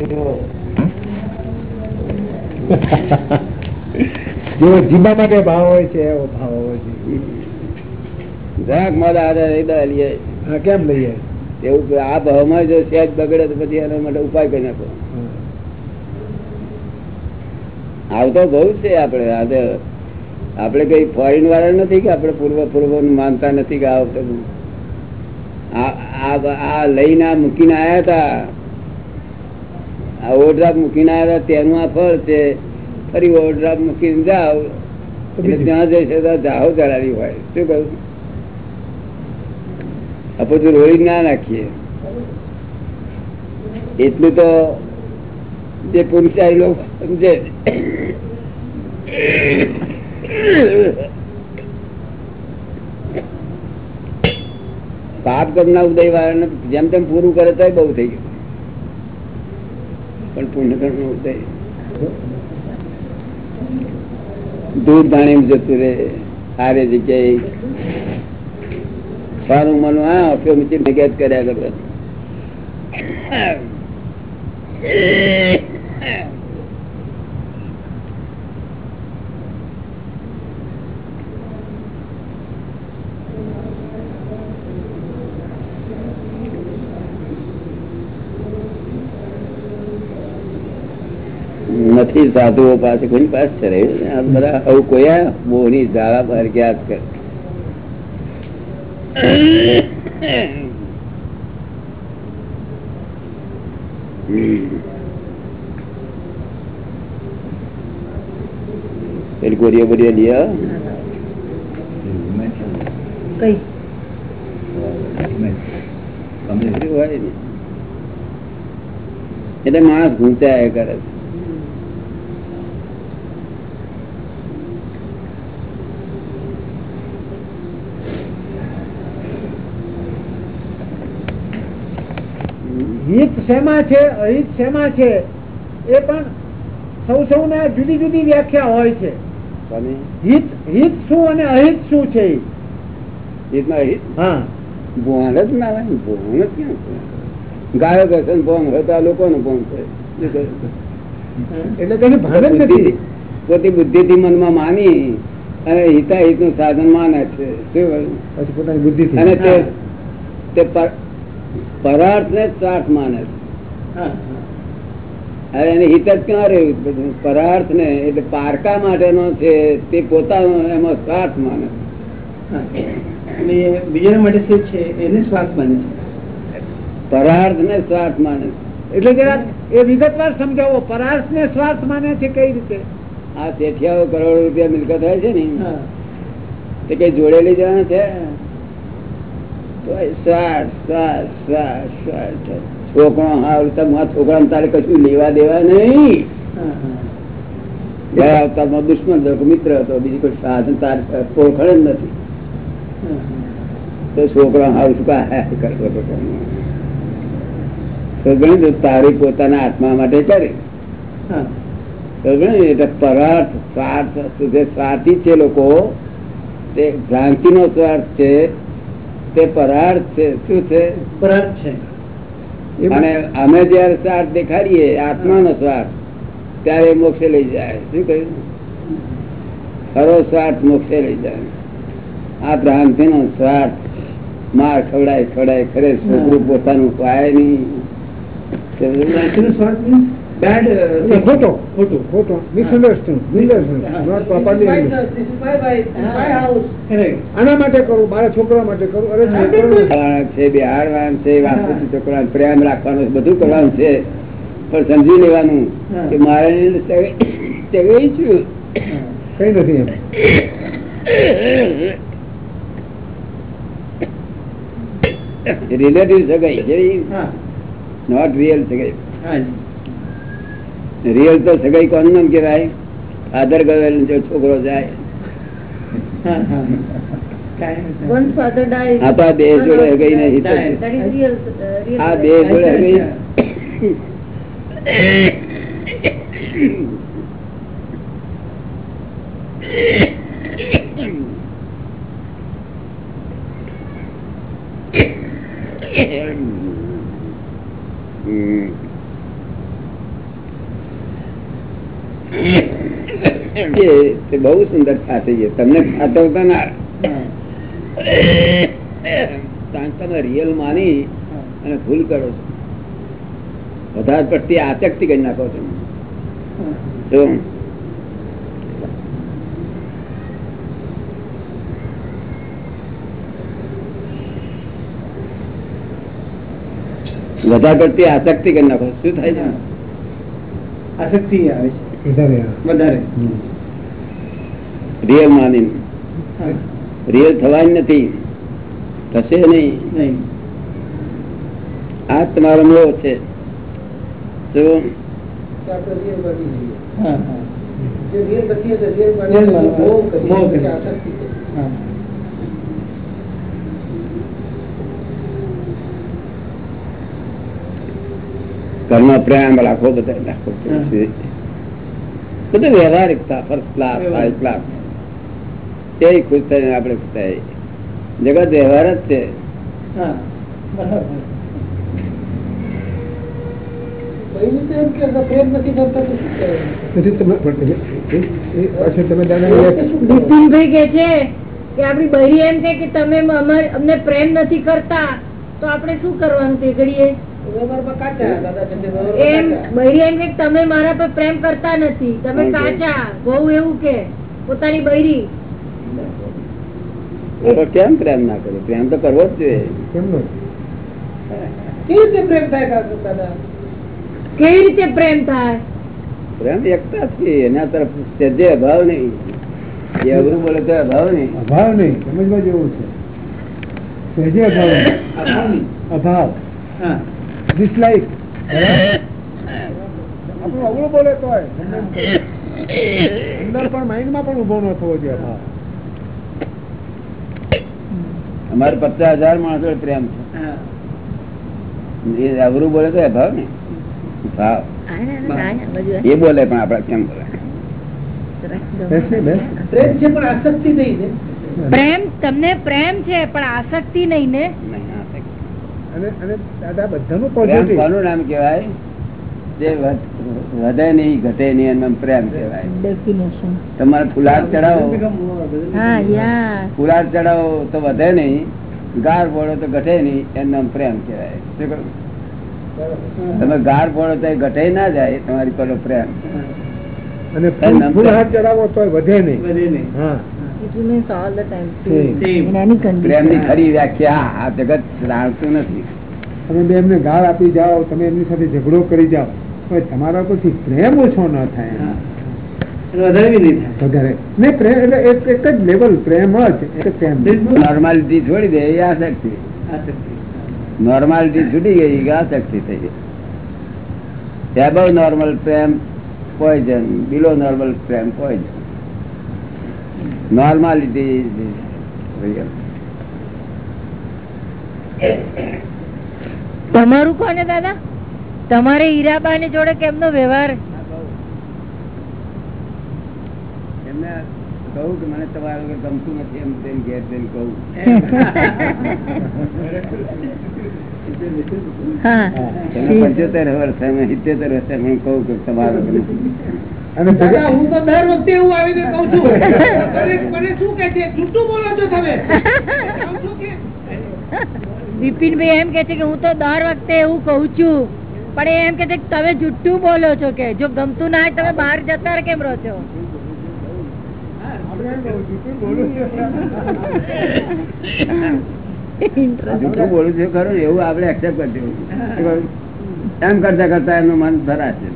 જેવો જીબા માટે ભાવ હોય છે એવો ભાવ હોય છે. જરાક મોડા આધારે લઈએ હા કેમ લઈએ એવું કે આ ભાવમાં જો સહેજ બગડે તો પછી એના માટે ઉપાય કરી નાખો. આવતો બહુ છે આપણે. આજે આપણે કઈ ફોરેન વાળા નથી કે આપણે પૂર્વ પૂર્વ માનતા નથી કે આ વખતે આ લઈને આ મૂકીને આયા હતા. આ ઓવરડ્રાફ્ટ મૂકીને આવ્યા તેનું આ ફળ છે. ફરી ઓવરડ્રાફ્ટ મૂકીને જાઓ. એટલે ત્યાં જઈશે તો જાહો ચડાવી હોય. શું કહ્યું આપણે રોળી ના નાખીએ. એટલું તો જે પુરુષારી લોકો સમજે. પાપ કર્મના ઉદય વાળાને જેમ તેમ પૂરું કરે તો બહુ થઈ ગયું. પણ પુણ્યકર્મ ઉદય. દૂર ધાણી જતું રે સારી જગ્યાએ. સારું મનું હા અફ્યો મૂકી નિગેત કર્યા કરો. નથી સાધુઓ પાસે કોઈ પાસે છે રે. આ બધા આવું કોઈ મોહની ઝાડા બહાર ગયા જ કરે પેલી ગોરીઓ બોરીઓ લઈ આવો. કઈ એવું હોય ને. એટલે માણસ ગુંચાયા કરે છે હિત શેમાં છે? અહિત શેમાં છે? એ પણ સૌ સૌને જુદી જુદી વ્યાખ્યા હોય છે. હિત હિત શું અને અહિત શું છે? ઈ? હિત હા. ભોણ જ ના ભોણ જ ક્યાં ગાયો ઘસન ભોંગ હોય લોકોનો ભોંગ છે. એટલે તેને ભાન જ નથી. પોતે બુદ્ધિ થી મનમાં માની અને હિતાહિતનું સાધન માને છે. શું પોતાની બુદ્ધિ અને તે પરાર્થ ને સ્વાર્થ માને હવે એને હિત જ ક્યાં રહ્યું પરાર્થ ને એટલે પારકા માટેનો છે તે પોતાનો એમાં સ્વાર્થ માને છે. અને બીજાના માટે શું છે એને સ્વાર્થ માને છે. પરાર્થ ને સ્વાર્થ માને એટલે જરાક એ વિગતવાર સમજાવો પરાર્થ ને સ્વાર્થ માને છે કઈ રીતે? આ શેઠિયાઓ કરોડો રૂપિયા મિલકત હોય છે ને. તે કઈ જોડેલી જવાના છે તો એ સ્વાર્થ સ્વાર્થ સ્વાર્થ સ્વાર્થ છોકરો તમારા છોકરા તારે કશું લેવા દેવા નહીં. ગયા અવતારમાં દુશ્મન હતો મિત્ર હતો બીજું કોઈ સાધન તારે ઓળખણ જ નથી. તો છોકરા કરતો તારી પોતાના આત્મા માટે કરે. એટલે પરાર્થ સ્વાર્થ જે સ્વાર્થી છે લોકો તે ભ્રાંતિ નો સ્વાર્થ છે. તે પરાર્થ છે. શું છે? પરાર્થ છે. અને અમે જયારે સ્વાર્થ દેખાડીએ આત્માનો સ્વાર્થ ત્યારે મોક્ષે લઈ જાય. શું કહ્યું? ખરો સ્વાર્થ મોક્ષે લઈ જાય. આ ભ્રાંતિ નો સ્વાર્થ માર ખવડાય ખવડાય ખરે છોકરું પોતાનું પાય નહીં. ભ્રાંતિનો સ્વાર્થ means bad, uh, એટલે thing. ખોટો ખોટું. ખોટો misunderstand misunderstand not properly Correct. આના માટે કરું મારા છોકરા માટે કરું અરે છોકરાને- છે બિહારવાન છે વાસ્તુ છોકરા પ્રેમ રાખવાનું બધું કરવાનું છે. પણ સમજી લેવાનું કે મારે ચગઈ છું. કઈ નથી એમ. રિલેટિવ સગાઈ જેવી હા. નોટ રિયલ સગાઈ હા જી. રિયલ તો સગાઈ કોનું નામ કેવાય ફાધર ગયેલ જો છોકરો જાય. આ તો આ દેહ જોડે હગાઈ નહીં આ. જોડે તે બહુ સુંદર સાચી છે. તમને સાચવતા ના કારણ તમે રિયલ માની અને ભૂલ કરો છો. વધારે પડતી આચકતી કરી નાખો છો. શું? વધારે પડતી આસક્તિ કરી નાખો શું થાય છે? આસક્તિ આવે છે. વધારે વધારે. રિયલ માની. રિયલ થવાની નથી. થશે નહીં. નહીં. આ તમારો મોહ છે. શું હા હા. મોહ કરે. હા. ઘરમાં પ્રેમ રાખો બધા રાખો. બધું વ્યવહારિકતા ફર્સ્ટ ક્લાસ હાઈ ક્લાસ એ ખુશ થાય આપણે ખુશ થાય જગત વ્યવહાર જ છે. કે કે આપડી બહેરી એમ કે તમે અમને પ્રેમ નથી કરતા તો આપણે શું કરવાનું તે ઘડીએ? એમ બૈરી એમ કે તમે મારા પર પ્રેમ કરતા નથી તમે. કાચા બહુ એવું કે પોતાની બૈરી તો કેમ પ્રેમ ના કરે? પ્રેમ તો કરવો જ જોઈએ. કેમનો? કેવી રીતે પ્રેમ થાય પ્રેમ એકતા છે. એના તરફ સજે અભાવ નહીં. એ અઘરું બોલે તો અભાવ નહીં. અભાવ નહીં. સમજવા જેવું છે. સહેજે અભાવ અભાવ ડિસલાઈક આપણું અવળું બોલે તો અંદર પણ માઇન્ડમાં પણ ઊભો ન થવો જોઈએ અભાવ. અમારે પચાસ હજાર માણસો પ્રેમ છે. એ અઘરું બોલે તો ભાવ ને? ભાવ. એ બોલે પણ આપડે કેમ બોલે? પ્રેમ છે પણ આસક્તિ નહીં ને. પ્રેમ તમને પ્રેમ છે પણ આસક્તિ નહીં ને? અને અને દાદા બધાનું નામ કહેવાય? જે વધે નહીં ઘટે નહીં એનું પ્રેમ કહેવાય. તમારે ફુલાર ચડાવો ફુલાર ચડાવો તો વધે નહીં ગાર ફોડો તો ઘટે નહીં એનું પ્રેમ કહેવાય. તમે ગાર ફોડો તો ઘટે ના જાય તમારી પેલો પ્રેમ. અને ચડાવો તો વધે નહીં. વધે હા. પ્રેમની ખરી વ્યાખ્યા આ જગત જાણતું નથી. તમે બે એમને ગાળ આપી જાઓ તમે એમની સાથે ઝઘડો કરી જાઓ. તમારા પરથી પ્રેમ ઓછો ન થાય. હા. અને વધારે બી નહીં થાય. વધારે. ને પ્રેમ એટલે એક એક જ લેવલ પ્રેમ જ એક જ પ્રેમ. નોર્માલિટી છોડી દે એ આસક્તિ. આસક્તિ. નોર્માલિટી છૂટી ગઈ આસક્તિ થઈ ગઈ. એબવ નોર્મલ પ્રેમ પોઈઝન બિલો નોર્મલ પ્રેમ પોઈઝન નોર્માલિટી તમારું કોને દાદા? તમારે હીરાબાની જોડે કેમનો વ્યવહાર? એમને કહું કે મને તમારા વગર ગમતું નથી એમ તેમ ઘેર જઈને કહું. હા. પંચોતેર વર્ષ સિત્તેર વર્ષ અમે કહું કે તમારા વગર નથી. અને દાદા જગત- હું તો દર વખતે એવું આવીને કહું છું. શું કહે છે? જૂઠું બોલો છો તમે. કહું બિપિનભાઈ એમ કે છે કે હું તો દર વખતે એવું કહું છું પણ એમ કે તમે જુઠ્ઠું બોલો છો કે જો ગમતું ના હોય તમે બહાર જતા કેમ રહો છો? બોલું ખરું એવું આપણે એક્સેપ્ટ? એમ કરતા કરતા એમનું મન ધરાશે.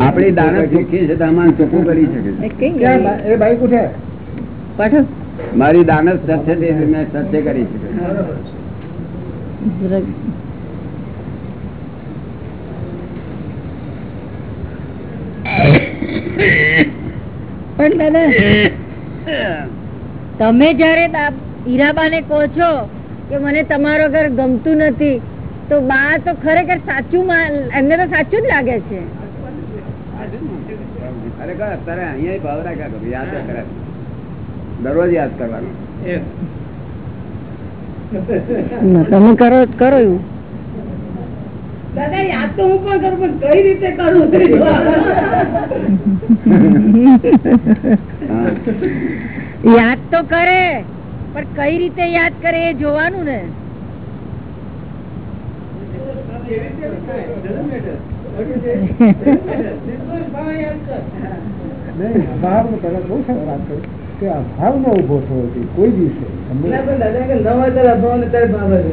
આપણી દાનત ચોખ્ખી છે તો ચોખ્ખું કરી શકે એ બાઈક ઉઠે? મારી દાનત સત્ય કરી શકે પણ દાદા તમે જયારે હીરાબાને કહો છો કે મને તમારો ઘર ગમતું નથી તો બા તો ખરેખર સાચું એમને તો સાચું જ લાગે છે. અત્યારે અહીંયા ભાવ રાખ્યા કરું યાદ કરે દરરોજ યાદ કરવાનો. તમે કરો કરો એવું. દાદા યાદ તો હું પણ કરું પણ કઈ રીતે કરું? યાદ તો કરે પણ કઈ રીતે યાદ કરે એ જોવાનું ને. બહુ સરસ વાત કરી. કે અભાવ નો ઊભો થયો છે કોઈ દિવસે.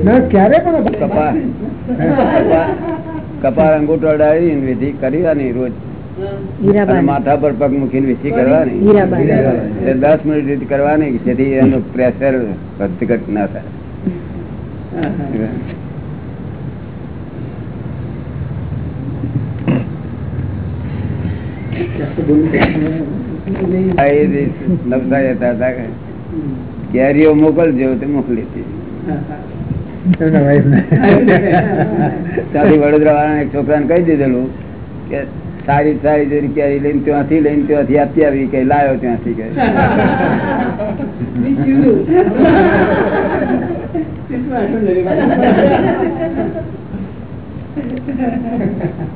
ના ક્યારે પણ કપા કપા- કપાળ અંગૂઠો વિધિ કરવાની રોજ. માથા પર પગ મૂકીને વિધિ કરવાની. દસ મિનિટ વિધિ કરવાની જેથી એનું પ્રેશર વધઘટ ના થાય. દિવસ નવસારી હતા હતા કેરીઓ મોકલજો તે મોકલી હતી એમના wife ને. ત્યાંથી વડોદરા વાળા એક છોકરાને કહી દીધેલું કે સારી સારી જેવી કેરી લઈને ત્યાંથી લઈને ત્યાંથી આપી આવી કે લાયો ત્યાંથી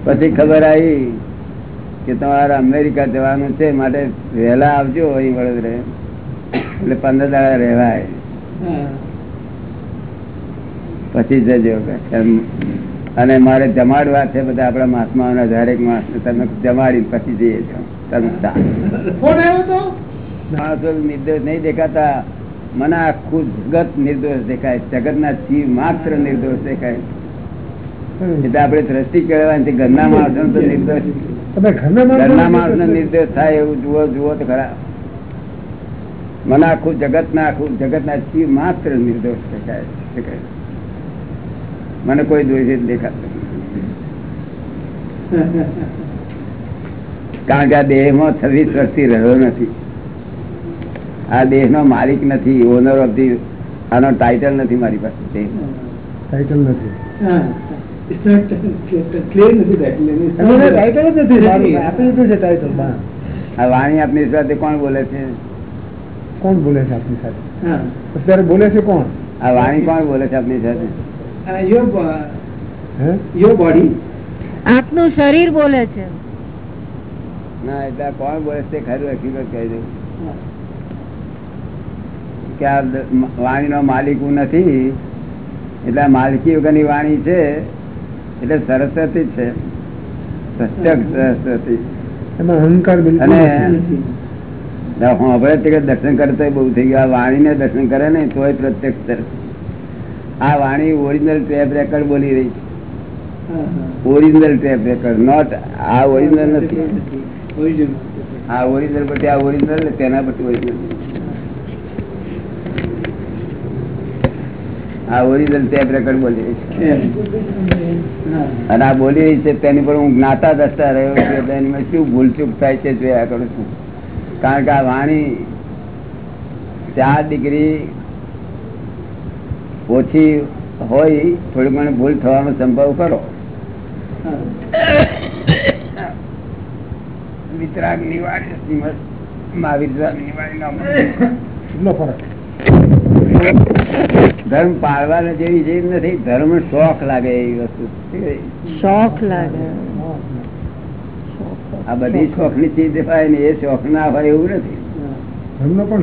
પછી ખબર આવી કે તમારે અમેરિકા જવાનું છે માટે વહેલા આવજો અહીં વડોદરા. એટલે પંદર દાડા રહેવાય. પછી જજો. અને મારે જમાડવા છે બધા આપણા મહાત્માઓના દરેક માસ તમે જમાડી પછી જઈએ છો. માણસો નિર્દોષ નહીં દેખાતા. મને આખું જગત નિર્દોષ દેખાય. જગતના જીવ માત્ર નિર્દોષ દેખાય. એટલે આપણે દ્રષ્ટિ કેળવવાની ઘરના માણસો નિર્દોષ તમે ઘરના માણસો ઘરના માણસ થાય એવું જુઓ જુઓ તો ખરા. મને આખું જગત ના આખું જગત ના જીવ માત્ર નિર્દોષ દેખાય. મને કોઈ દોષિત દેખાતું કારણ કે આ દેહમાં છવ્વીસ વર્ષથી રહ્યો નથી. આ દેહ નો માલિક નથી ઓનર ઓફ ધી આનો ટાઇટલ નથી મારી પાસે. ટાઇટલ નથી. વાણી આપની સાથે કોણ બોલે છે? કોણ બોલે છે આપની સાથે? અત્યારે બોલે છે કોણ? આ વાણી કોણ બોલે છે આપની સાથે? બોડી આપનું શરીર બોલે છે. ના એટલે કોણ બોલે છે ખરું હકીકત કહી દઉં. કે આ વાણી વાણીનો માલિક હું નથી. એટલે માલકી માલિકી વગરની વાણી છે. એટલે સરસ્વતી છે. સરસ્વતી. એમાં અહંકાર અને તે દર્શન કરતા બહુ થઈ ગયા. વાણીને દર્શન કરે ને તોય પ્રત્યક્ષ આ વાણી ઓરિજિનલ ટેપ રેકર્ડ બોલી રહી છે. ઓરિજિનલ ટેપ રેકર્ડ નોટ આ ઓરિજિનલ નથી. આ ઓરિજિનલ પછી આ ઓરિજિનલ તેના પછી ઓરિજિનલ આ ઓરિજિનલ ટેપ રેકોર્ડ બોલી અને આ બોલી રહી છે તેની પર હું જ્ઞાતા દસતા રહ્યો છું એટલે એની શું ભૂલચૂક થાય છે જોયા કરું છું. કારણ કે આ વાણી ચાર ડિગ્રી ઓછી હોય થોડી ઘણી ભૂલ થવાનો સંભવ કરો. વિતરાગ નિવારી મહાવીર નિવારી. કેટલો ફરક. ધર્મ પાળવા જેવી જેવી નથી ધર્મ શોખ લાગે એવી વસ્તુ. શોખ લાગે. આ બધી શોખની ચીજ હોય ને એ શોખ ના હોય એવું નથી.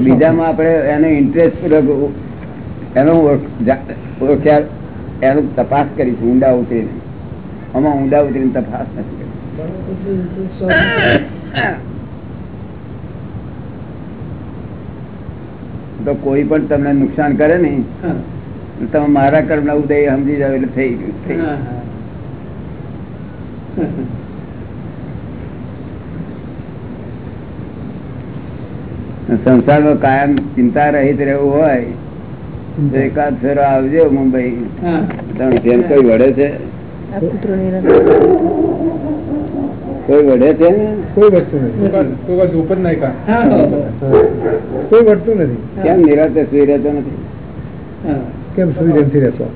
બીજામાં આપણે એનો ઇન્ટરેસ્ટ પૂર્વક એનો ઓળખ્યા એનું તપાસ કરીશું ઊંડા ઉતરીને. આમાં ઊંડા ઉતરીને તપાસ નથી કરી તો કોઈ પણ તમને નુકસાન કરે ને તમે મારા કર્મ ના ઉદય સમજી જાવ એટલે થઈ ગયું. સંસારમાં કાયમ ચિંતા રહિત રહેવું હોય તો એકાદ ફેરો આવજો મુંબઈ. તમે જેમ કોઈ વડે છે. કોઈ વડે છે કોઈ વસ્તુ નથી કોઈ વળતું નથી કેમ નિરાતે સુઈ રહેતો નથી કેમ સુઈ નથી રહેતો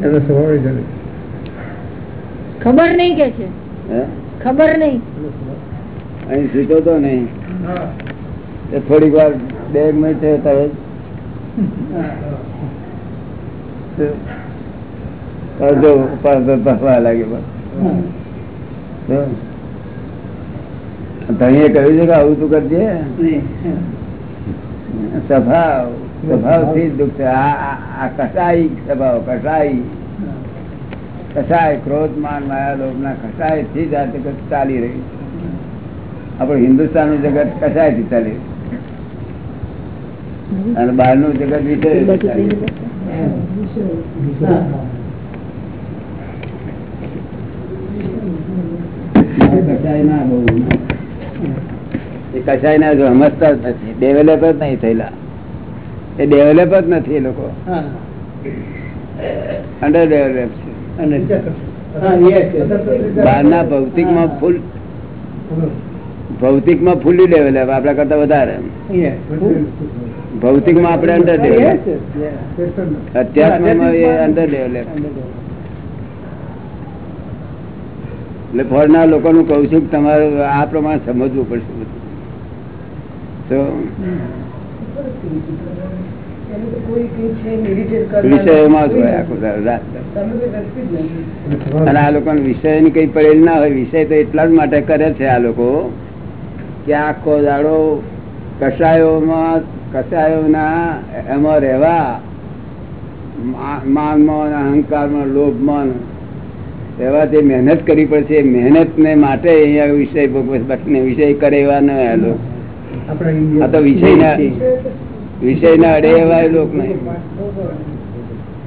એનો સ્વભાવ જ નથી ખબર નહીં કે છે ખબર નહીં અહીં સીધો તો નહીં એ થોડીક વાર બે મિનિટ થયો તરત અડધો ભરવા લાગે બસ. ધણીએ કહ્યું છે કે આવું તું કરજે? સ્વભાવ સ્વભાવથી દુઃખ છે. આ કસાઈ સ્વભાવ કસાઈ. કસાય ક્રોધ માન માયા લોભ ના કસાયથી જ આ જગત ચાલી રહી આપણું હિન્દુસ્તાનનું જગત કસાયથી ચાલી રહ્યું અને બહારનું જગત વિષય કસાય ના જો સમજતા જ નથી. ડેવલપ જ નહીં થયેલા. એ ડેવલપ જ નથી એ લોકો. અંડર ડેવલપ છે. બહારના ભૌતિકમાં ફૂલ ભૌતિકમાં ફૂલી ડેવલપ આપડા કરતા વધારે. ભૌતિકમાં આપણે અંડર ડેવલપ અધ્યાત્મમાં એ અંડર ડેવલપ એટલે ફળના લોકોનું કહું છું કે તમારે આ પ્રમાણે સમજવું પડશે બધું. તો વિષયોમાં જ હોય આખો કઈ પડેલ ના હોય, વિષય તો એટલા જ માટે કરે છે આ લોકો કે આખો દાડો કસાયોમાં, કસાયોના એમાં રહેવા માનમાં અહંકારમાં, લોભમાં રહેવા જે મહેનત કરવી પડશે. મહેનત ને માટે અહીંયા વિષય ભોગવે છે. બાકી વિષય કરે એવા ન આ આ તો વિષય વિષય ના અડે એવા લોક નહીં.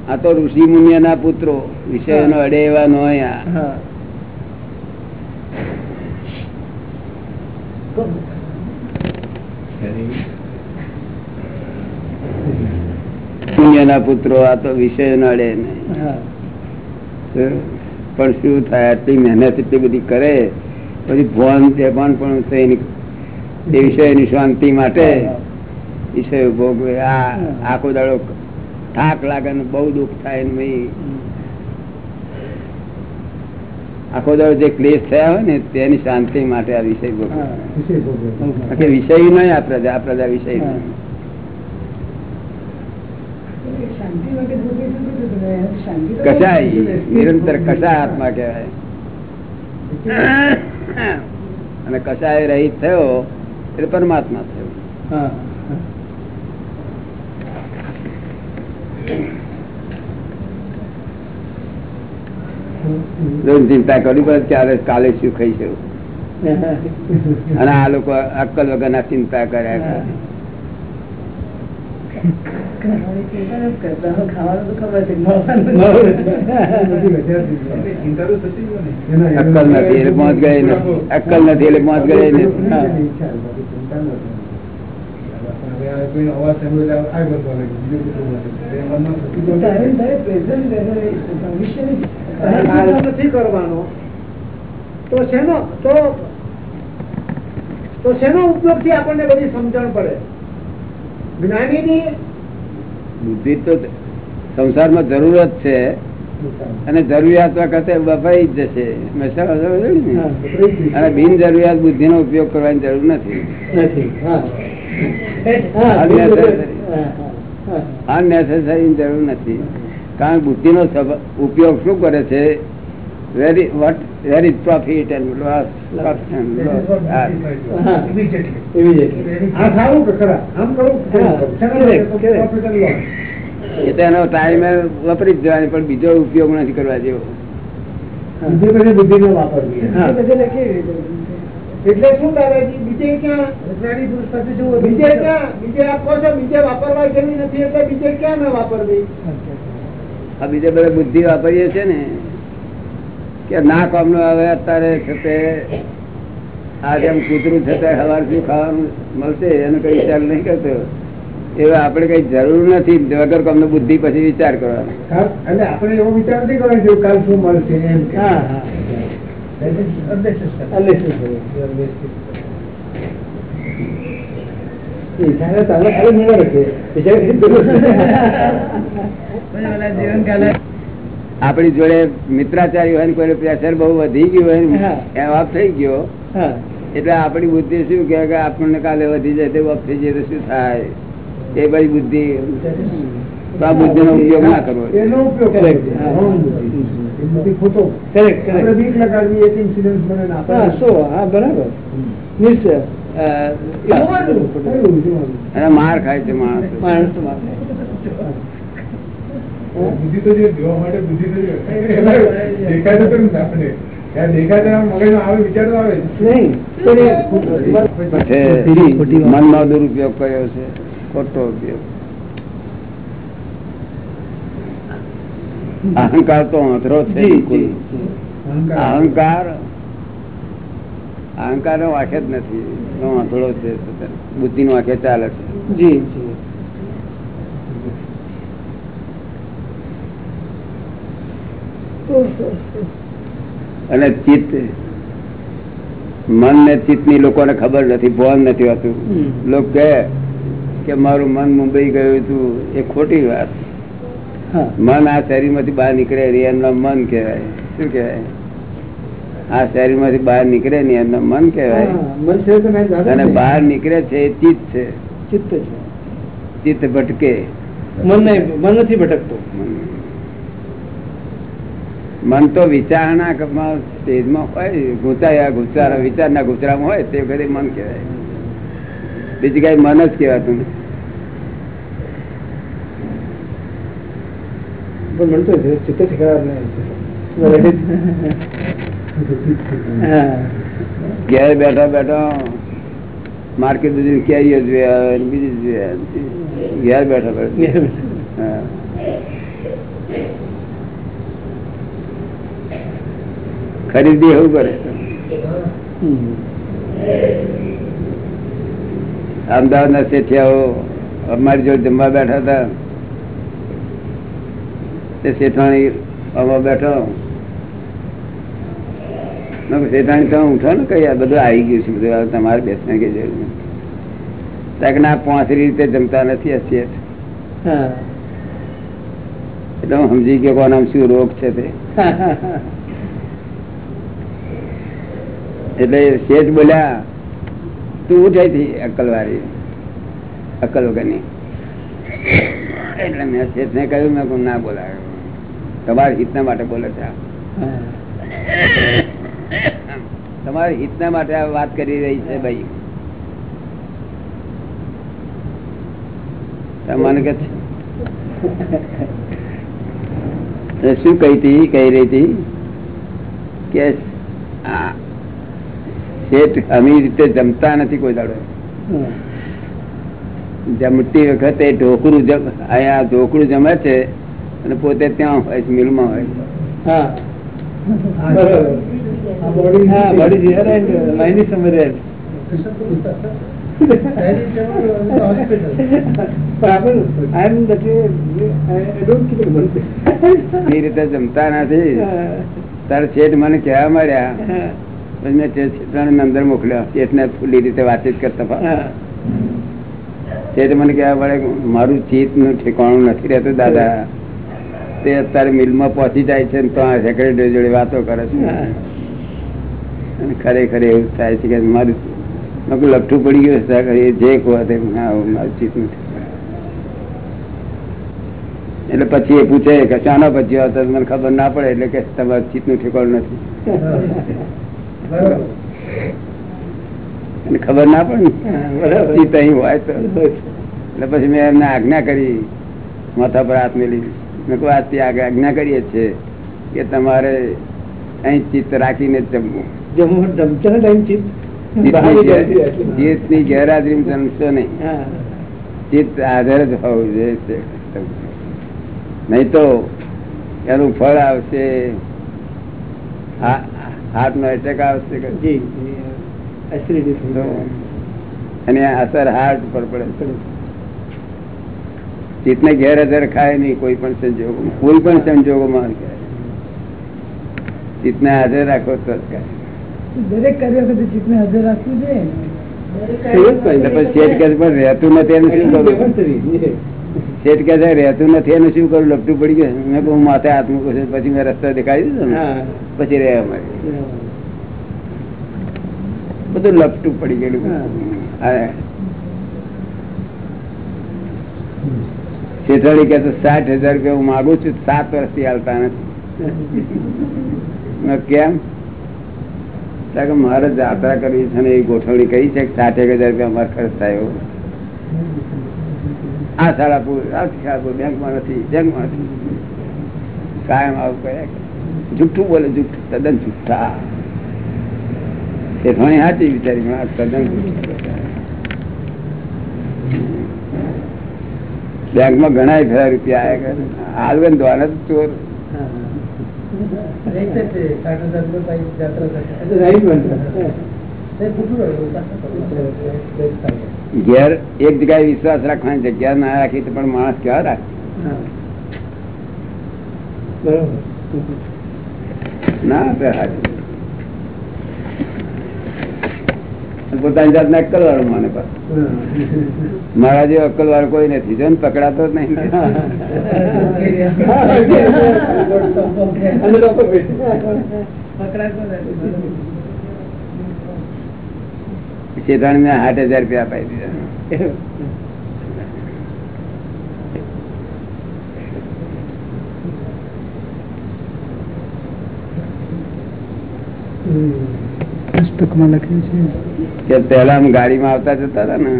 આ તો ઋષિ મુનિય ના પુત્રો. વિષય નો અડે એવા નો અહીંયા ના પુત્રો આ તો વિષય નો અડે નહીં. પણ શું થાય? આટલી મહેનત એટલી બધી કરે પછી ભોન બેભાન પણ થઈને એ વિષયની શાંતિ માટે વિષય ભોગવે આ આખો દાડો થાક લાગે ને બહુ દુઃખ થાય ને આખો દાડો જે ક્લેશ થયા હોય ને તેની શાંતિ માટે આ વિષય ભોગવે વિષય નહીં આ પ્રજા આ પ્રજા વિષય નહીં. કસાય નિરંતર કસાય આત્મા કહેવાય? અને કસાય રહિત થયો એટલે પરમાત્મા થયો. ચિંતા કરવી પડે ત્યારે કાલે શું ખાઈશું અને આ લોકો અક્કલ વગર ના ચિંતા કર્યા કરે. અક્કલ નથી નથી કરવાનો તો શેનો તો તો શેનો ઉપયોગથી આપણને બધી સમજણ પડે? જ્ઞાનીની બુદ્ધિ તો સંસારમાં જરૂરત છે અને જરૂરિયાત વખતે બફાઈ જ જશે? અને બિન જરૂરિયાત બુદ્ધિ નો. ઉપયોગ કરવાની જરૂર નથી. અનનેસેસરી. જરૂર નથી. કારણ બુદ્ધિ નો ઉપયોગ શું કરે છે? Very what very profit and loss આ સારું કે ખરા. આમ કરું એ તો એનો ટાઈમ વપરી જ જવાની પણ બીજો ઉપયોગ નથી કરવા જેવો. બુદ્ધિ એટલે શું દાદાજી બીજે ક્યાં? પુરુષ પાસે શું બીજે ક્યાં? બીજે આપો છો? બીજે વાપરવા જેવી નથી એટલે બીજે ક્યાં ના વાપરવી? આ બીજે બધા બુદ્ધિ વાપરીએ છે ને. કે ના કામનું હવે અત્યારે છે તે આ જેમ કૂતરું છે તે સવાર શું ખાવાનું મળશે એનો કઈ વિચાર નહીં કરતો એવા આપણે કઈ જરૂર નથી વગર કોમનો બુદ્ધિ પછી વિચાર કરવાનો એટલે આપણે એવો વિચાર નથી કરવાનો કે કાલ શું મળશે એમ હા આપણી જોડે મિત્રાચારી હોય ને કોઈ પ્રેશર બહુ વધી ગયું હોય ને ઓફ થઈ ગયો. એટલે આપણી બુદ્ધિ શું કે કે આપણને કાલે વધી જાય તે ઓફ થઈ જાય તો શું થાય? એ બધી બુદ્ધિ. તો આ બુદ્ધિ નો ઉપયોગ ના કરવો એનો ઉપયોગ ખોટો. બીક લગાડવી એક ઇન્સિડન્ટ ને હા સો હા બરાબર. માર ખાય છે માણસ. માણસ બુદ્ધિ તો જોવા માટે બુદ્ધિ તો દેખાય તો ને આપણે? મનનો દુરુપયોગ કર્યો છે ખોટો ઉપયોગ. અહંકાર તો અંધરો છે. અહંકાર. અહંકાર નો વાંખે જ નથી આંધળો છે બુદ્ધિ નો વાંખે ચાલે છે. જી. અને ચિત્ત મન ને ચિત્તની લોકોને ખબર નથી ભાન નથી હોતું. લોકો કહે કે મારું મન મુંબઈ ગયું હતું એ ખોટી વાત. મન આ શરીરમાંથી બહાર નીકળે ને એમનું મન કહેવાય. શું કહેવાય? આ શરીરમાંથી બહાર નીકળે ને એમનો મન કહેવાય. અને બહાર નીકળે છે એ ચિત્ત છે. ચિત્ત છે. ચિત્ત ભટકે. મન મન નથી ભટકતું. મન તો વિચારણા સ્ટેજમાં હોય ગુંચાયા ગુચાર વિચારના ગુચરામાં હોય તે વખતે મન કહેવાય. બીજું કઈ મન જ કહેવાતું ઘેર બેઠા બેઠા માર્કેટ બધી કેરીઓ જોયા બીજું જોયા ઘેર બેઠા બેઠા હા. ખરીદી એવું કરે. અમદાવાદ ના શેઠિયાઓ અમારી જોડે જમવા બેઠા હતા. તે શેઠાણી આમાં બેઠો. શેઠાણી તમે ઉઠો ને કઈ આ બધું આવી ગયું છે બધું તમારે બેસને કે જરૂર નથી. ત્યાં કે ના પોસરી રીતે જમતા નથી શેઠ. એટલે હું સમજી ગયો કોનામ શું રોગ છે તે. એટલે શેઠ બોલ્યા, તું ઉઠાઈ હતી અક્કલવાળી અક્કલ વગરની એટલે મેં શેઠને કહ્યું, મેં ના બોલાય. તમારા હિતના માટે બોલે છે. તમારા હિતના માટે વાત કરી રહી છે ભાઈ. મને કે શું કહી હતી કહી રહી હતી કે શેઠ અમી રીતે જમતા નથી કોઈ દાડો. જમતી વખતે જમ અહીંયા ઢોકળું જમે છે અને પોતે ત્યાં હોય છે, મિલમાં હોય. એ રીતે જમતા નથી. તારે શેઠ મને કહેવા મળ્યા. પછી મેં તે અંદર મોકલ્યા. શેઠને ખુલ્લી રીતે વાતચીત કરતા ફા- મને કહેવા પડે મારું ચિત્તનું ઠેકાણું નથી રહેતું દાદા. તે અત્યારે મિલમાં પહોંચી જાય છે તો આ સેક્રેટરી જોડે વાતો કરે છે. અને ખરેખર એવું થાય છે કે મારું મેં કહ્યું, પડી ગયું છે એ જે કહો તે મારું ચિત્ત નથી એટલે પછી એ પૂછે કે શાનો પછી આવતો મને ખબર ના પડે એટલે કે તમારું નું ઠેકાણું નથી. ખબર ના પડે? હા, અહીં હોય તો. એટલે પછી મેં એમને આજ્ઞા કરી માથા પર હાથ મેલી. મેં કહું આજથી આજ્ઞા કરીએ છીએ કે તમારે અહીં ચિત્ત રાખીને જમવું. જમવા જમતા ટાઈમ ચિત્ત? ચિત્તની નીકળતી ગેર- હતી. ચિત્તની ગેરહાજરીમાં જમશો નહીં. ચિત્ત હાજર જ હોવું જોઈએ. નહીં તો એનું ફળ આવશે. હાર્ટ નો એટેક આવશે. અને અસર હાર્ટ પર પડે ચિત્તને ગેરહાજર ખાય નહીં કોઈ પણ સંજોગોમાં. કોઈ પણ સંજોગોમાં ચિત્તને હાજર રાખો ખાય. દરેક કાર્ય વખતે ચિત્તને હાજર રાખવું જોઈએ. રહેતું નથી એનું શું કરું વ્યવસ્થિત. શેઠ કે છે રહેતું નથી એનું શું કરું લપટું પડી ગયું મેં કહું હું માથે હાથ મૂકું છું પછી મેં રસ્તો દેખાડી દીધો ને હા. પછી રહે અમારે બધું લપટું પડી ગયેલું હા. હા. શેઠવાડી કે સાઠ હજાર રૂપિયા હું માગું છું સાત વર્ષથી હાલતા નથી મેં કેમ કારણ કે મારે જાત્રા કરવી છે ને એ ગોઠવણી કરી છે કે સાઠ એક હજાર રૂપિયા અમારે ખર્ચ થાય એવો આ શાળાપુર આ શાળાપુર બેંકમાં નથી બેંકમાં નથી. કાયમ આવું કર્યા જુઠ્ઠું બોલે જુઠ્ઠું તદ્દન જુઠ્ઠા. શેઠવાણી સાચી વિચારી તદ્દન બેંકમાં ઘણા ખરા રૂપિયા આવ્યા કરે હાલ બેન દ્વારા ચોર. ઘેર એક જગ્યાએ વિશ્વાસ રાખવાની જગ્યા ના રાખી તો પણ માણસ કેવા રાખે? ના. પોતાની જાતને અક્કલ વાળું માને. મારા જેવો અક્કલ વાળો કોઈ નથી. જો પકડાતો જ નહીં. શેતાણી મેં આઠ હજાર રૂપિયા અપાઈ દીધા. પુસ્તકમાં લખ્યું છે ગાડીમાં આવતા જતા હતા ને?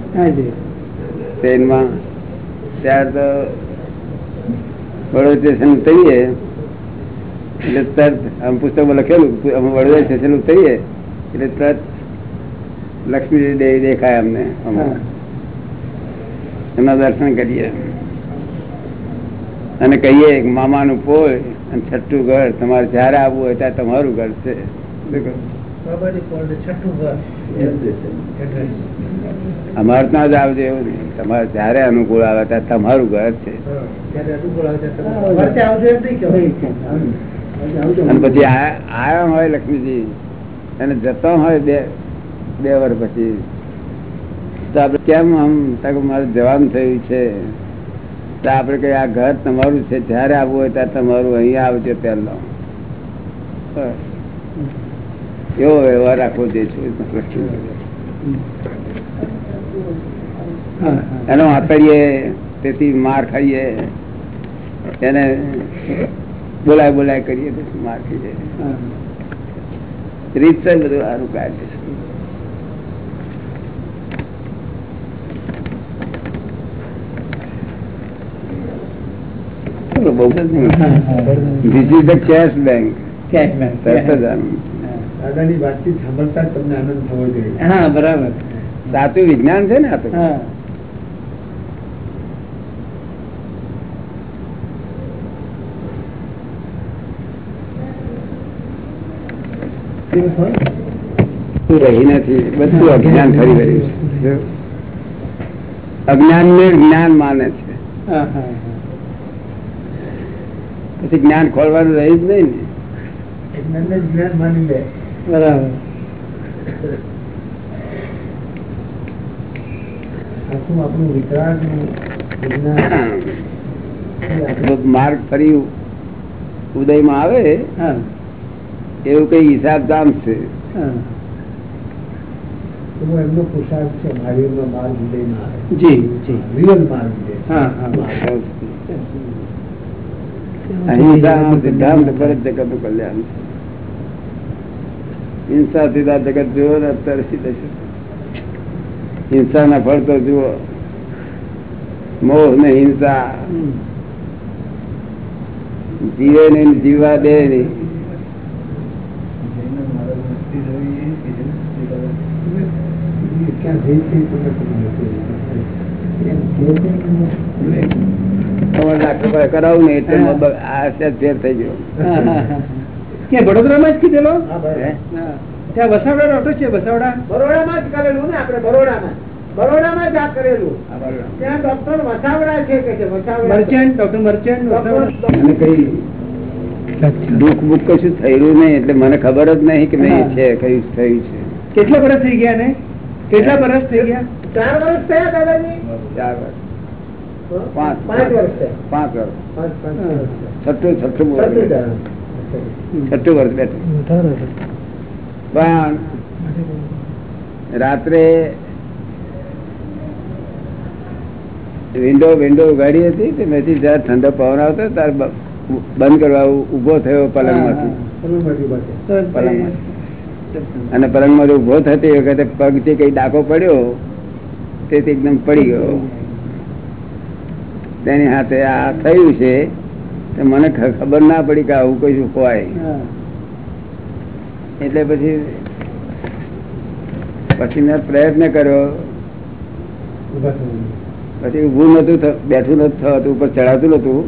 ત્યાર તો વડોદરા સ્ટેશન થઈએ એટલે તરત આમ પુસ્તકમાં લખેલું અમે સ્ટેશન થઈએ એટલે તરત લક્ષ્મી દેવી દેખાય અમને એમના દર્શન કરીએ. અને કહીએ મામાનું પોય અને છઠ્ઠું ઘર તમારે જયારે આવવું હોય ત્યારે તમારું ઘર છે. અમારે ત્યાં જ આવજો એવું નહીં. તમારે જ્યારે અનુકૂળ આવે ત્યારે તમારું ઘર છે. અને પછી આ- આયા હોય લક્ષ્મીજી. અને જતો હોય બે બે વર્ષ પછી. તો કેમ આમ મારે જવાનું થયું છે? તો આપડે કઈ આ ઘર તમારું છે, જ્યારે આવવું હોય ત્યારે તમારું અહીંયા આવજો પહેલો. એવો વ્યવહાર રાખવો જોઈએ એનો વાપરીએ, તેથી માર ખાઈએ. એને બોલાય બોલાય કરીએ, પછી માર ખાઈએ. રીત છે બધું સારું કાઢે છે ચલો, બહુ જ નહીં. This is the cash bank તરત જ દાદાની વાતચીત સાંભળતા તમને આનંદ થવો જોઈએ. હા બરાબર. સાચું વિજ્ઞાન છે ને આ તો? રહી નથી? બધું અજ્ઞાન ફરી રહ્યું છે. અજ્ઞાન ને જ્ઞાન માને છે. પછી જ્ઞાન ખોલવાનું રહી જ નહીં ને. જ્ઞાન માની લે બરાબર. માર્ગ ફરી ઉદયમાં આવે હા. એવું કઈ હિસાબ જામ છે. એમનો પુરુષાર્થ છે મારી માર્ગ ઉદયમાં આવે. જી જી. રિયલ માર્ગ છે હા હા. અહિંસા હિંસા ના ફળ તો જુઓ. મોહ ને હિંસા. જીવે ને જીવવા દે નહીં. ક્યાં જઈ તમારે ડાક્ટર કરાવું ને એટલે મતલબ આ સેજ ફેર થઈ ગયો. ક્યાં વડોદરામાં જ કીધેલો. ત્યાં વસાવડા ડોક્ટર છે વસાવડા? બરોડામાં જ કરેલું ને આપણે બરોડામાં બરોડામાં જ આ કરેલું. ત્યાં ડોક્ટર વસાવડા છે કે છે? વસાવડા મર્ચન્ટ ડોક્ટર મર્ચન્ટ અને કઈ દુઃખ બુખ કશું થયેલું નહીં એટલે મને ખબર જ નહીં કે મેં છે કયું થયું છે. કેટલા વર્ષ થઈ ગયા ને? કેટલા વર્ષ થઈ ગયા? ચાર વર્ષ થયા દાદાજી. ચાર વર્ષ પાંચ. વર્ષ. છઠ્ઠું છઠ્ઠું. છઠ્ઠું વર્ષ બેઠું. પણ રાત્રે વિન્ડો વિન્ડો ઉગાડી હતી તે મેથી જયારે ઠંડો પવન આવતો ત્યારે બંધ કરવા ઊભો થયો. પલંગમાંથી પલંગ અને પલંગમાંથી ઊભો થતી વખતે પગથી કઈ ડાકો પડ્યો તેથી એકદમ પડી ગયો. તેની હાથે આ થયું છે મને ખબર ના પડી કે આવું કશું હોય. એટલે પછી પછી મેં પ્રયત્ન કર્યો. પછી ઉભું નતું બેઠું નતું થતું ઉપર ચડાતું નતું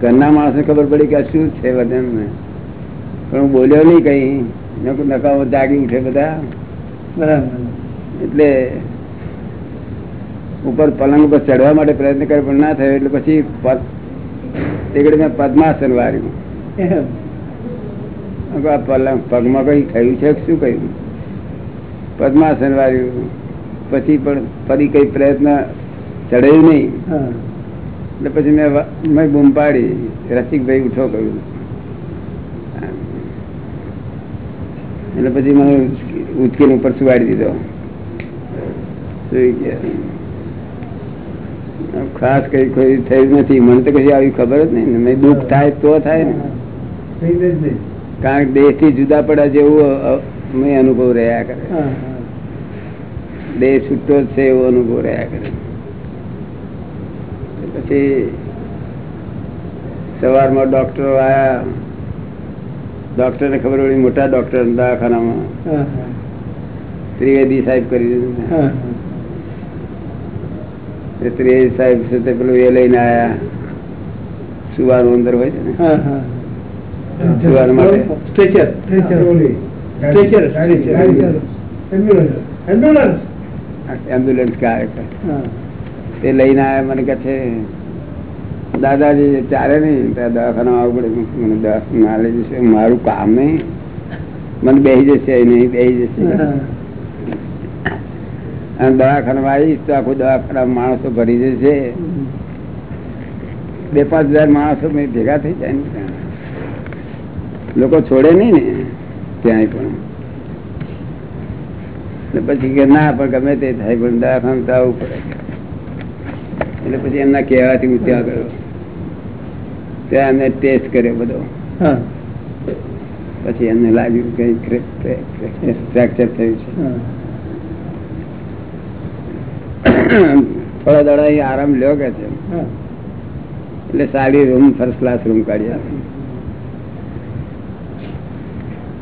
ઘરના માણસને ખબર પડી કે આ શું છે વજન પણ હું બોલ્યો નહીં કઈ. નકામો જાગી ઉઠે બધા. બરાબર. એટલે ઉપર પલંગ ઉપર ચડવા માટે પ્રયત્ન કર્યો પણ ના થયો. એટલે પછી પદ મેં પદ્માસન વાર્યું આ પલંગ પગમાં કઈ થયું છે શું કહ્યું પદ્માસન વાર્યું પછી પણ ફરી કઈ પ્રયત્ન ચડાયું નહીં. એટલે પછી મેં મેં બૂમ પાડી. રસિકભાઈ ઉઠો કહ્યું. એટલે પછી મને ઉચકી- ઉચકીને ઉપર સુવાડી દીધો. સુઈ ગયા. ખાસ કઈ કોઈ થયું નથી. મને તો કશી આવી ખબર જ નહીં. ને દુઃખ થાય તો થાય ને. કારણ કે દેહથી જુદા પડ્યા જેવું મેં અનુભવ રહ્યા કરે. દેહ છૂટો જ છે એવો અનુભવ રહ્યા કરે. પછી સવારમાં ડોક્ટરો આયા ડોક્ટર ને ખબર પડી મોટા ડોક્ટર દવાખાનામાં. ત્રિવેદી સાહેબ કરી દીધું. ત્રિવેદી સાહેબ છે તે પેલું એ લઈને આયા. સુવાનું અંદર હોય છે ને? સુવા માટે. એમ્બ્યુલન્સ. કાર તે લઈને આવ્યા મને કહે છે દાદાજી ચારે નહીં ત્યાં દવાખાના આવવું પડે. મને દવાખાના લઈ જશે મારું કામ નહીં. મને બેસી જશે નહીં બેસી જશે. અને દવાખાનામાં આવીશ તો આખું દવાખાના માણસો ભરી જશે બે પાંચ હજાર માણસો ભેગા થઈ જાય ને લોકો છોડે નહીં ને ક્યાંય પણ. પછી કે ના પણ ગમે તે થાય પણ દવાખાનું તો આવવું પડે. એટલે પછી એમના કહેવાથી હું ત્યાં ગયો. ત્યાં એમને ટેસ્ટ કર્યો બધો. પછી એમને લાગ્યું કઈ ફ્રેક્ચર થયું છે. થોડા દાડા અહીં આરામ લ્યો કે છે. એટલે સારી રૂમ ફર્સ્ટ ક્લાસ રૂમ કાઢી આપે.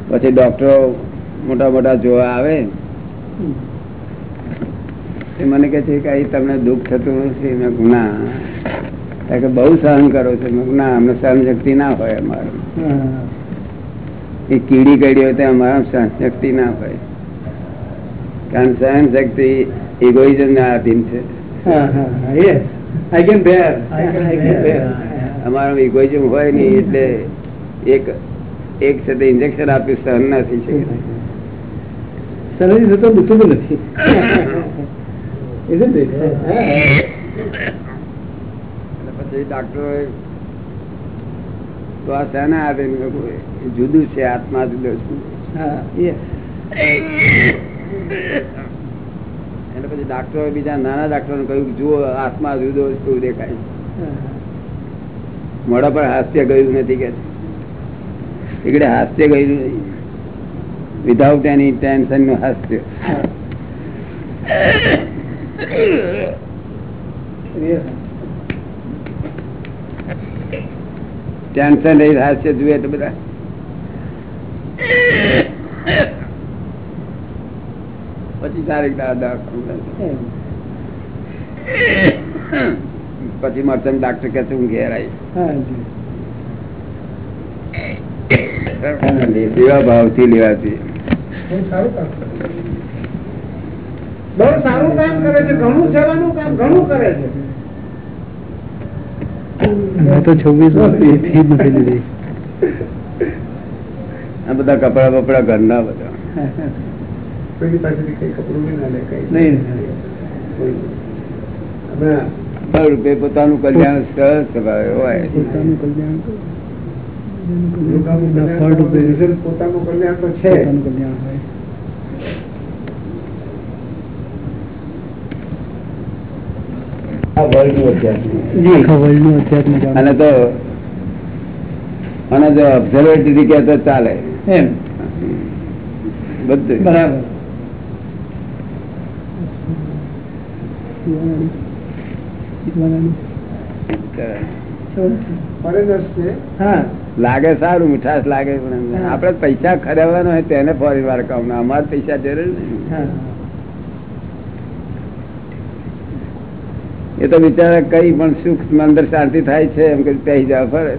પછી ડોક્ટરો મોટા મોટા જોવા આવે. એ મને કે છે કે અહીં તમને દુઃખ થતું નથી મેં ગુના કે બહુ સહન કરો છો. મેં ના અમને સહન શક્તિ ના હોય અમારું. એ કીડી કડી હોય તો અમારા સહન શક્તિ ના હોય. કારણ સહન શક્તિ ઇગોઇઝમ ના અધીન છે. અમારો ઇગોઇઝમ હોય નહીં એટલે એક એક સાથે ઇન્જેક્શન આપ્યું સહન ના થઈ શકે. સરળ થતો દુખતું નથી. પછી ડાક્ટરો તો આ શાના આધીન જુદું છે આત્મા જુદો છું? હા. એટલે પછી ડાક્ટરો બીજા નાના ડાક્ટરો કહ્યું જુઓ આત્મા જુદો શું દેખાય મોડા પર હાસ્ય ગયું નથી કે. એકડે હાસ્ય ગયું વિધાઉટ એની ટેન્શનનું હાસ્ય. ટેન્શન રહી હાસ્ય જુએ તો બધા. પછી દાદા પછી મરચમ ડાક્ટર કે હું ઘેર આવી સેવા ભાવથી લેવાતી. બહુ સારું કામ કરે છે. બહુ સારું કામ કરે છે ઘણું સેવાનું કામ ઘણું કરે છે. મેં તો છવ્વીસ વર્ષથી નથી લીધી. આ બધા કપડા બપડા ઘરના બધા. કોઈની પાસેથી કઈ કપડું નહીં ના લે કઈ નહીં. હમણાં પોતાનું કલ્યાણ સ્વભાવે હોય. પોતાનું પોતાનું કલ્યાણ તો છે. કલ્યાણ હોય. અને તો અને જો. ઓબ્ઝર્વેટરી કે તો ચાલે. એમ. બધું. બરાબર ફોરેનર્સ છે હા લાગે સારું મીઠાશ લાગે આપડે પૈસા ખરાવવાનો હોય તેને ફરી વાર કામ અમારે પૈસા જરૂર નહીં. એ તો બિચારા કઈ પણ સુખ અંદર શાંતિ થાય છે એમ કરી ત્યાં જવા ફરે.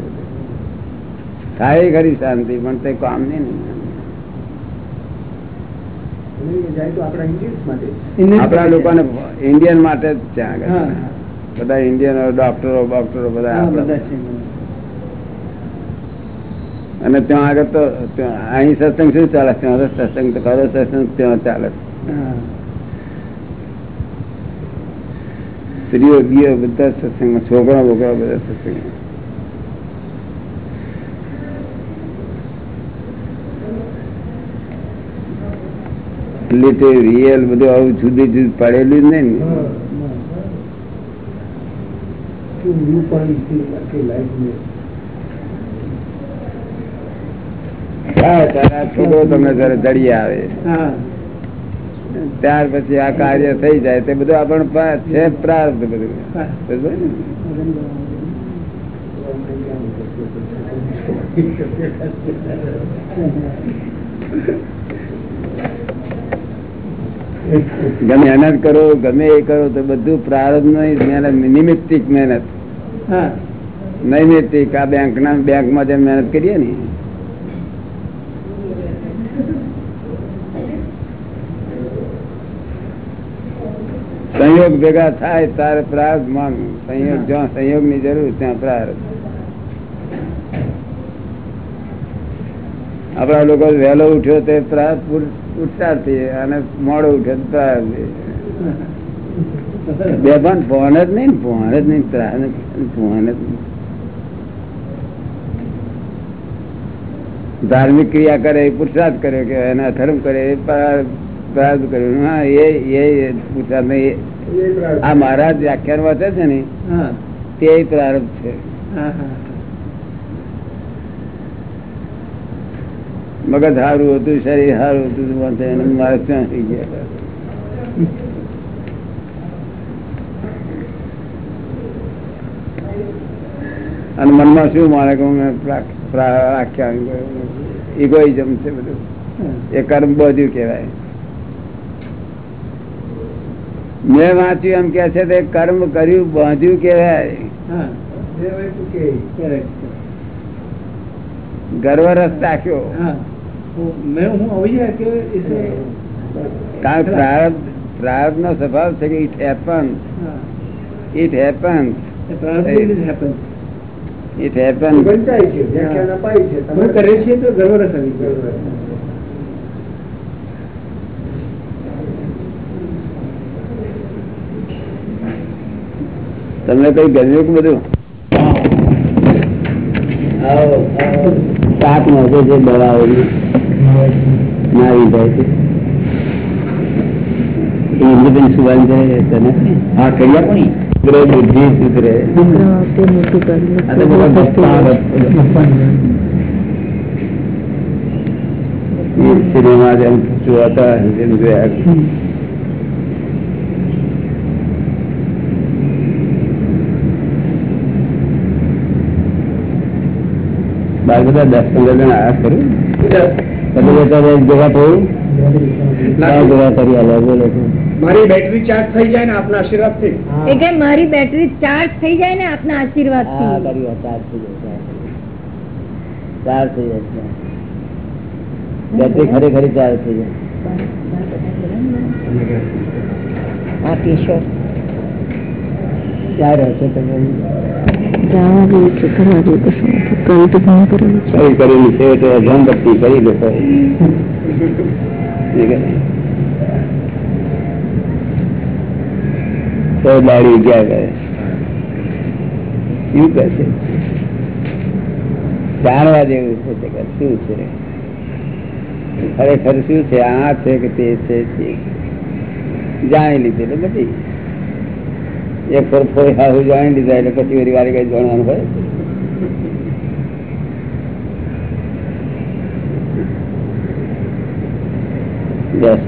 થાય ખરી શાંતિ પણ તે કામ નહીં ને. આપણા લોકોને ઇન્ડિયન માટે જ ત્યાં આગળ. બધા ઇન્ડિયન ડોક્ટરો ડોક્ટરો બધા અને ત્યાં આગળ તો અહીં સત્સંગ શું ચાલે? ત્યાં તો સત્સંગ તો ખરો સત્સંગ ત્યાં ચાલે. સ્ત્રીઓ બીઓ બધા સત્સંગમાં છોકરા બોકરા બધા સત્સંગ રિલેટિવ રિયલ બધું આવું જુદી જુદી પડેલું જ નહીં તમને જયારે જડી આવે. હા. ત્યાર પછી આ કાર્ય થઈ જાય તે બધું આપણને છે પ્રાર્થ બધું. ને? ગમે મહેનત કરો ગમે એ કરો તો બધું પ્રારંભ નિમિત્તિક મહેનત. નૈમિત્તિક આ બેંક ના બેંકમાં જે મહેનત કરીએ ને. સંયોગ ભેગા થાય તારે પ્રાર્થ માંગ સંયોગ જ્યાં સંયોગની જરૂર ત્યાં પ્રાર્થ આપડા લોકો વહેલો ઉઠ્યો તે ઉઠાતી અને મોડો ઉઠ્યો ત્રાસ બે પણ ફોન જ નહીં ને ફોન જ નહીં ત્રાસ ફોન જ ધાર્મિક ક્રિયા કરે એ પુરુષાર્થ કર્યો કે એને અધર્મ કરે એ પ્રાર્થ કર્યો હા એ એ પુરુષાર્થ. આ મહારાજ વ્યાખ્યાન વાંચે છે ને તે પ્રારંભ છે હા હા મગજ સારું હતું શરીર સારું હતું મારે ત્યાં થઈ ગયા અને મનમાં શું માને કે હું પ્રા- ઇગોઇઝમ છે બધું. એ કર્મ બધું કહેવાય. મેં વાંચ્યું એમ કે છે તે કર્મ કર્યું બાંધ્યું કહેવાય. હા જે હોય તું કે correct. ગર્વ રસ રાખ્યો. કારણ પ્રારબ્ધ નો સ્વભાવ છે કે it happen it happen it happen કરે છે તો ગર્વ તમને કઈ ગમ્યું કે બધું? સાત મોટે છે દવાઓની જાય છે. છે હા ને બુદ્ધિ સુધરે બધા સિનેમા જેમ જોતા જેમ જોયા. બાર બધા દસ પંદર જણા આ ખરું? મારી બેટરી ચાર્જ થઈ જાય ને આપના આશીર્વાદથી એટલે મારી બેટરી ચાર્જ થઈ જાય ને આપના આશીર્વાદ હા થી ચાર્જ થઈ જાય ચાર્જ થઈ જાય બેટરી ખરેખર ચાર્જ થઈ જાય. આ કિશોર ક્યાં રહો છો તમે? જવા જેવું છે કરવા જેવું કશું નથી કર્યું તો ઘણું કરેલું છે. કઈ કરેલી છે? તો અગમબત્તી કરી લોકો તો. દાડી ગયા કરે. શું કહે છે? જાણવા જેવું છે તે શું છે? ખરેખર શું છે? આ છે કે તે છે? જાણી લીધે બધી. એક ફર ફોઈ હાહુ જાણી લીધા એટલે પછી વળી વારે કઈ જાણવાનું હોય. Yes,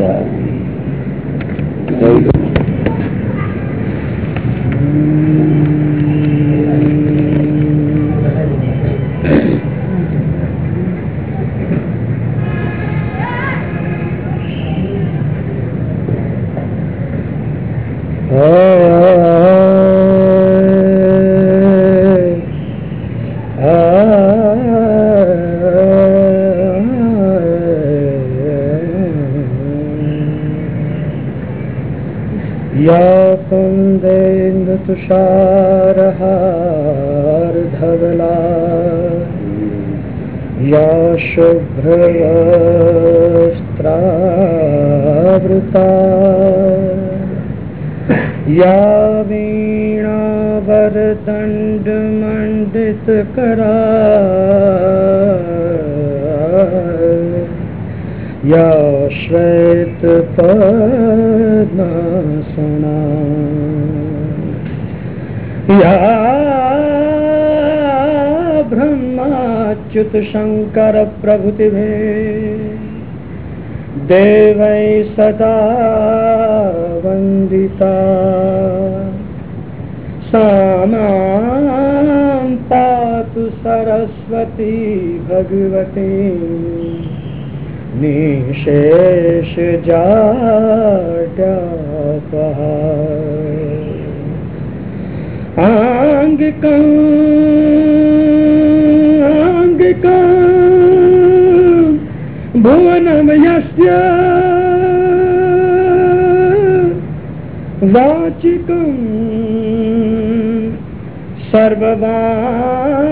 वीणावरदण्डमण्डितकरा या श्वेतपद्मासना या ब्रह्माच्युतशङ्करप्रभृतिभिः देवै सदा वन्दिता सा તું સરસ્વતી ભગવતી નિશેષ જાગ્યા આંગ કાંગ કામ ભુવનમ યસ્ય વાચિકમ સર્વદા